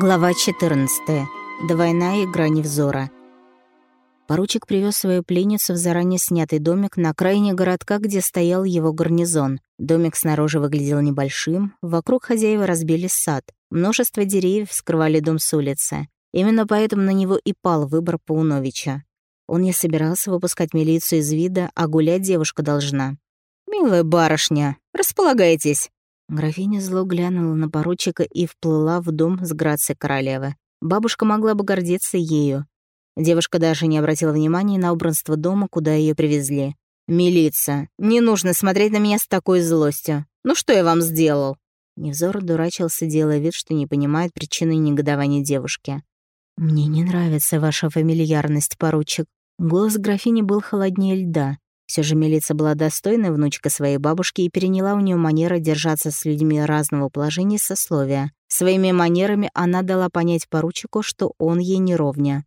Глава 14. Двойная игра невзора. Поручик привез свою пленницу в заранее снятый домик на окраине городка, где стоял его гарнизон. Домик снаружи выглядел небольшим, вокруг хозяева разбили сад. Множество деревьев скрывали дом с улицы. Именно поэтому на него и пал выбор Пауновича. Он не собирался выпускать милицию из вида, а гулять девушка должна. «Милая барышня, располагайтесь», Графиня зло глянула на поручика и вплыла в дом с грацией королевы. Бабушка могла бы гордиться ею. Девушка даже не обратила внимания на убранство дома, куда ее привезли. «Милиция, не нужно смотреть на меня с такой злостью. Ну что я вам сделал?» Невзор дурачился, делая вид, что не понимает причины негодования девушки. «Мне не нравится ваша фамильярность, поручик». Голос графини был холоднее льда. Все же Милица была достойной внучка своей бабушки и переняла у нее манеры держаться с людьми разного положения и сословия. Своими манерами она дала понять поручику, что он ей не ровня.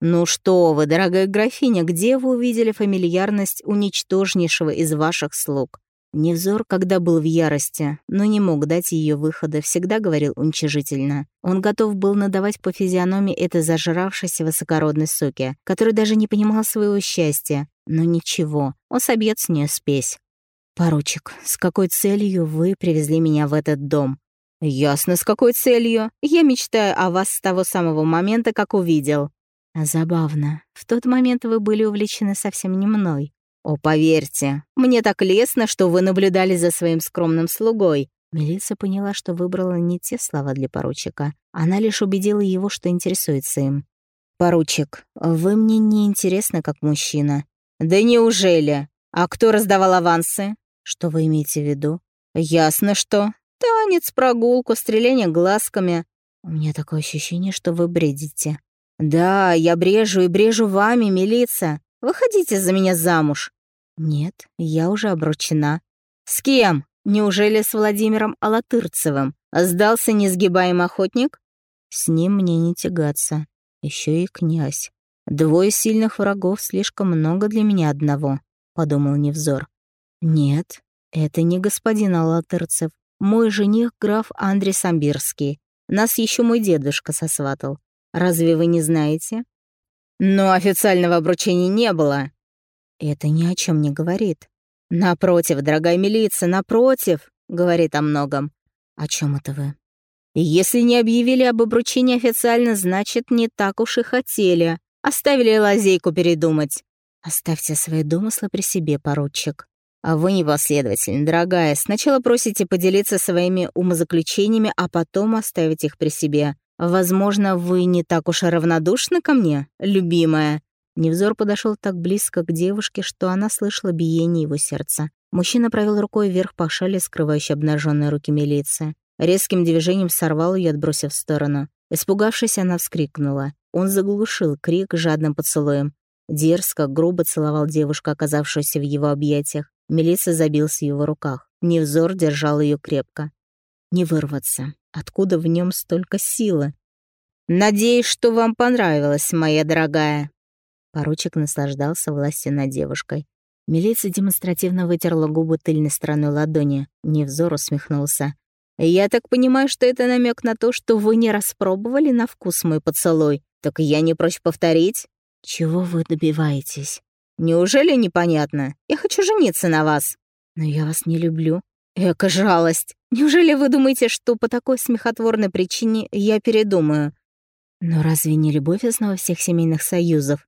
«Ну что вы, дорогая графиня, где вы увидели фамильярность уничтожнейшего из ваших слуг? Невзор, когда был в ярости, но не мог дать ее выхода, всегда говорил уничижительно. Он готов был надавать по физиономии этой зажравшейся высокородной суки, которая даже не понимала своего счастья. Но ничего, он собьет с нее спесь. «Поручик, с какой целью вы привезли меня в этот дом?» «Ясно, с какой целью. Я мечтаю о вас с того самого момента, как увидел». «Забавно. В тот момент вы были увлечены совсем не мной. «О, поверьте, мне так лестно, что вы наблюдали за своим скромным слугой». Милиция поняла, что выбрала не те слова для поручика. Она лишь убедила его, что интересуется им. «Поручик, вы мне не интересны как мужчина». «Да неужели? А кто раздавал авансы?» «Что вы имеете в виду?» «Ясно, что. Танец, прогулку, стреляние глазками». «У меня такое ощущение, что вы бредите». «Да, я брежу и брежу вами, милиция. Выходите за меня замуж». «Нет, я уже обручена». «С кем? Неужели с Владимиром Алатырцевым? Сдался несгибаемый охотник?» «С ним мне не тягаться. Еще и князь. Двое сильных врагов слишком много для меня одного», — подумал Невзор. «Нет, это не господин Алатырцев. Мой жених граф Андрей Самбирский. Нас еще мой дедушка сосватал. Разве вы не знаете?» Но официального обручения не было. Это ни о чем не говорит. Напротив, дорогая милиция, напротив, говорит о многом. О чем это вы? Если не объявили об обручении официально, значит, не так уж и хотели. Оставили лазейку передумать. Оставьте свои домыслы при себе, поручик. А вы непоследовательны, дорогая. Сначала просите поделиться своими умозаключениями, а потом оставить их при себе. «Возможно, вы не так уж и равнодушны ко мне, любимая?» Невзор подошел так близко к девушке, что она слышала биение его сердца. Мужчина провел рукой вверх по шале, скрывающей обнаженные руки милиции. Резким движением сорвал ее, отбросив в сторону. Испугавшись, она вскрикнула. Он заглушил крик жадным поцелуем. Дерзко, грубо целовал девушку, оказавшуюся в его объятиях. Милиция забился в его руках. Невзор держал ее крепко. Не вырваться. Откуда в нем столько силы? «Надеюсь, что вам понравилось, моя дорогая». Поручик наслаждался властью над девушкой. Милиция демонстративно вытерла губы тыльной стороной ладони. Невзор усмехнулся. «Я так понимаю, что это намек на то, что вы не распробовали на вкус мой поцелуй. Так я не прочь повторить». «Чего вы добиваетесь?» «Неужели непонятно? Я хочу жениться на вас». «Но я вас не люблю». «Эка жалость! Неужели вы думаете, что по такой смехотворной причине я передумаю? Но разве не любовь основа всех семейных союзов?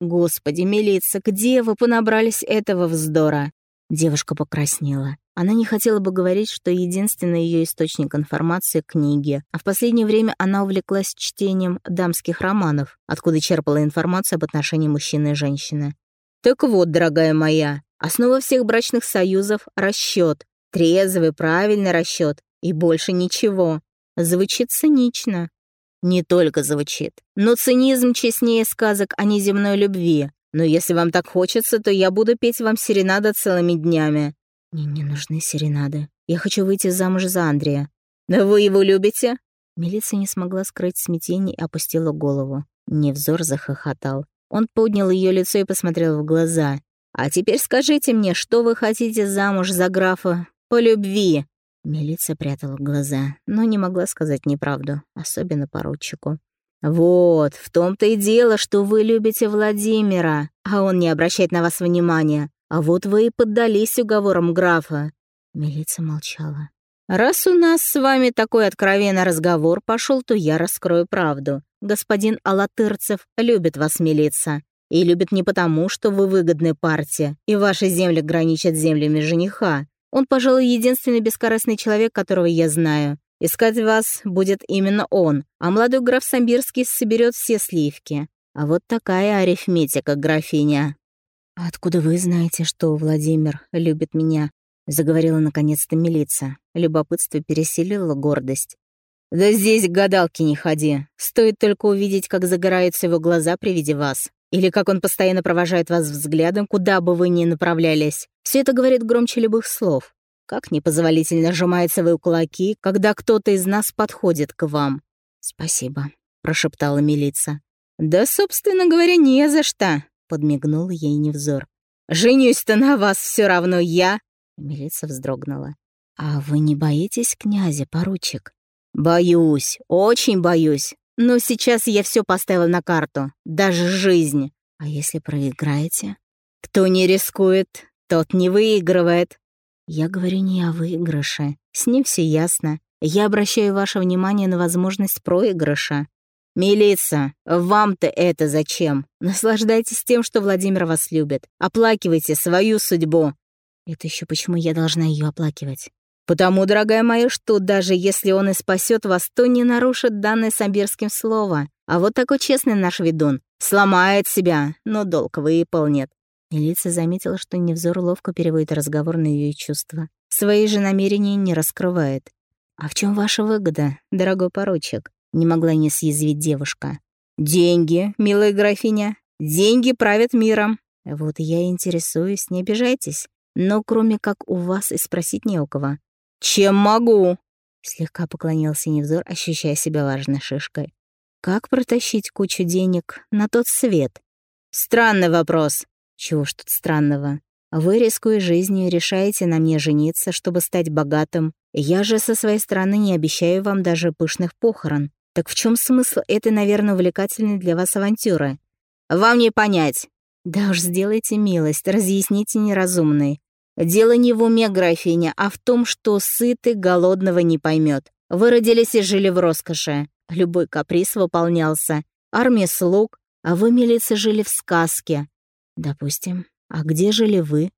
Господи, милица, где вы понабрались этого вздора? Девушка покраснела. Она не хотела бы говорить, что единственный ее источник информации — книги, а в последнее время она увлеклась чтением дамских романов, откуда черпала информацию об отношении мужчины и женщины. «Так вот, дорогая моя, основа всех брачных союзов — расчет, Трезвый, правильный расчет и больше ничего. Звучит цинично. Не только звучит, но цинизм честнее сказок о неземной любви. Но если вам так хочется, то я буду петь вам серенады целыми днями. Мне не нужны серенады. Я хочу выйти замуж за Андрея. Вы его любите? Милиция не смогла скрыть смятение и опустила голову. Невзор захохотал. Он поднял ее лицо и посмотрел в глаза. «А теперь скажите мне, что вы хотите замуж за графа по любви. Милиция прятала глаза, но не могла сказать неправду, особенно поручику. «Вот, в том-то и дело, что вы любите Владимира, а он не обращает на вас внимания. А вот вы и поддались уговорам графа». Милиция молчала. «Раз у нас с вами такой откровенный разговор пошел, то я раскрою правду. Господин Алатырцев любит вас, милиция. И любит не потому, что вы выгодная партия, и ваши земли граничат землями жениха. Он, пожалуй, единственный бескорыстный человек, которого я знаю. Искать вас будет именно он, а молодой граф Самбирский соберет все сливки. А вот такая арифметика, графиня. «Откуда вы знаете, что Владимир любит меня?» — заговорила наконец-то милиция. Любопытство пересилило гордость. «Да здесь гадалки не ходи. Стоит только увидеть, как загораются его глаза при виде вас. Или как он постоянно провожает вас взглядом, куда бы вы ни направлялись. Все это говорит громче любых слов. Как непозволительно сжимают свои кулаки, когда кто-то из нас подходит к вам. «Спасибо», — прошептала милица. «Да, собственно говоря, не за что», — подмигнул ей невзор. «Женюсь-то на вас все равно я!» Милица вздрогнула. «А вы не боитесь князя, поручик?» «Боюсь, очень боюсь. Но сейчас я все поставила на карту, даже жизнь. А если проиграете? Кто не рискует, тот не выигрывает. Я говорю не о выигрыше. С ним все ясно. Я обращаю ваше внимание на возможность проигрыша. Милица, вам-то это зачем? Наслаждайтесь тем, что Владимир вас любит. Оплакивайте свою судьбу. Это еще почему я должна ее оплакивать? Потому, дорогая моя, что даже если он и спасет вас, то не нарушит данное Самбирским слово. А вот такой честный наш ведун. Сломает себя, но долг выполнит. Милиция заметила, что Невзор ловко переводит разговор на ее чувства. Свои же намерения не раскрывает. «А в чем ваша выгода, дорогой поручик?» Не могла не съязвить девушка. «Деньги, милая графиня. Деньги правят миром». «Вот я интересуюсь, не обижайтесь. Но кроме как у вас и спросить не у кого». «Чем могу?» Слегка поклонился Невзор, ощущая себя важной шишкой. «Как протащить кучу денег на тот свет?» «Странный вопрос. Чего ж тут странного? Вы, рискуя жизнью, решаете на мне жениться, чтобы стать богатым. Я же со своей стороны не обещаю вам даже пышных похорон. Так в чем смысл этой, наверное, увлекательной для вас авантюры? Вам не понять. Да уж сделайте милость, разъясните неразумный. Дело не в уме, графиня, а в том, что сытый голодного не поймет. Вы родились и жили в роскоши. Любой каприз выполнялся. Армия слуг, а вы, милицы, жили в сказке. Допустим. А где жили вы?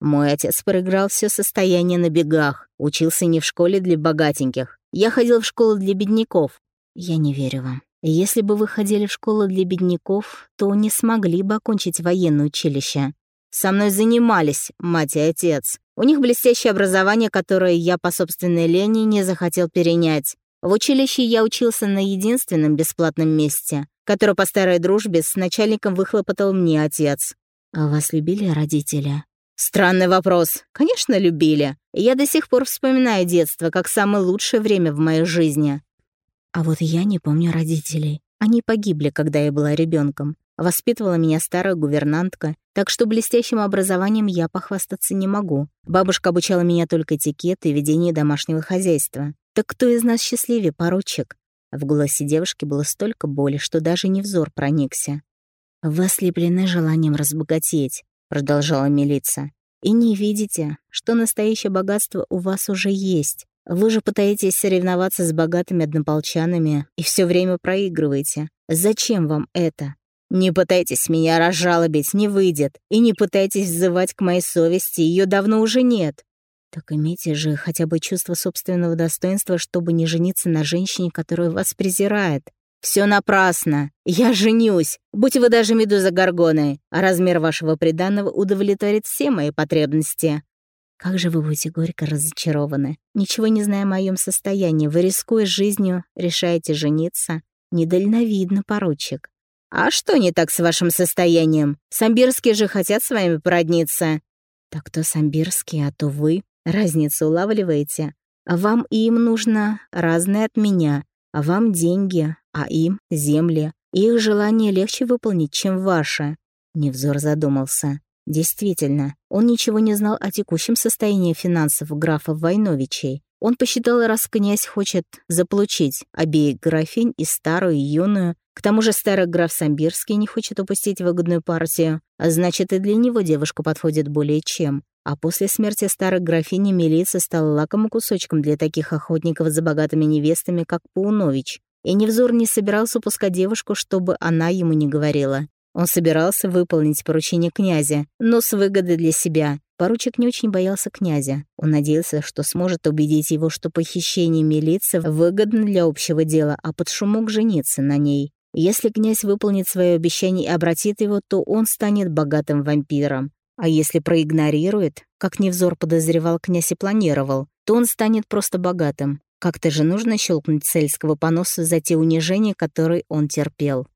Мой отец проиграл все состояние на бегах. Учился не в школе для богатеньких. Я ходил в школу для бедняков. Я не верю вам. Если бы вы ходили в школу для бедняков, то не смогли бы окончить военное училище. Со мной занимались мать и отец. У них блестящее образование, которое я по собственной лени не захотел перенять. В училище я учился на единственном бесплатном месте, которое по старой дружбе с начальником выхлопотал мне отец. «А вас любили родители?» «Странный вопрос. Конечно, любили. Я до сих пор вспоминаю детство как самое лучшее время в моей жизни». «А вот я не помню родителей. Они погибли, когда я была ребенком. Воспитывала меня старая гувернантка, так что блестящим образованием я похвастаться не могу. Бабушка обучала меня только этикет и ведению домашнего хозяйства. Так кто из нас счастливее, поручик?» В голосе девушки было столько боли, что даже не взор проникся. «Вы ослеплены желанием разбогатеть», — продолжала милиция. «И не видите, что настоящее богатство у вас уже есть. Вы же пытаетесь соревноваться с богатыми однополчанами и все время проигрываете. Зачем вам это? Не пытайтесь меня разжалобить, не выйдет. И не пытайтесь взывать к моей совести, ее давно уже нет. Так имейте же хотя бы чувство собственного достоинства, чтобы не жениться на женщине, которая вас презирает. Все напрасно. Я женюсь. Будь вы даже медуза Горгоной, а размер вашего приданного удовлетворит все мои потребности. Как же вы будете горько разочарованы. Ничего не зная о моем состоянии, вы, рискуя жизнью, решаете жениться. Недальновидно, поручик. А что не так с вашим состоянием? Самбирские же хотят с вами породниться. Так то самбирские, а то вы. Разницу улавливаете? А вам и им нужно разное от меня. А вам деньги, а им — земли. их желание легче выполнить, чем ваше. Невзор задумался. Действительно, он ничего не знал о текущем состоянии финансов графа Войновичей. Он посчитал, раз князь хочет заполучить обеих графинь, и старую, и юную, к тому же старый граф Самбирский не хочет упустить выгодную партию, а значит, и для него девушка подходит более чем. А после смерти старой графини милиция стала лакомым кусочком для таких охотников за богатыми невестами, как Паунович. И Невзор не собирался упускать девушку, чтобы она ему не говорила. Он собирался выполнить поручение князя, но с выгодой для себя. Поручик не очень боялся князя. Он надеялся, что сможет убедить его, что похищение милиции выгодно для общего дела, а под шумок жениться на ней. Если князь выполнит свое обещание и обратит его, то он станет богатым вампиром. А если проигнорирует, как Невзор подозревал князь и планировал, то он станет просто богатым. Как-то же нужно щелкнуть цельского поноса за те унижения, которые он терпел.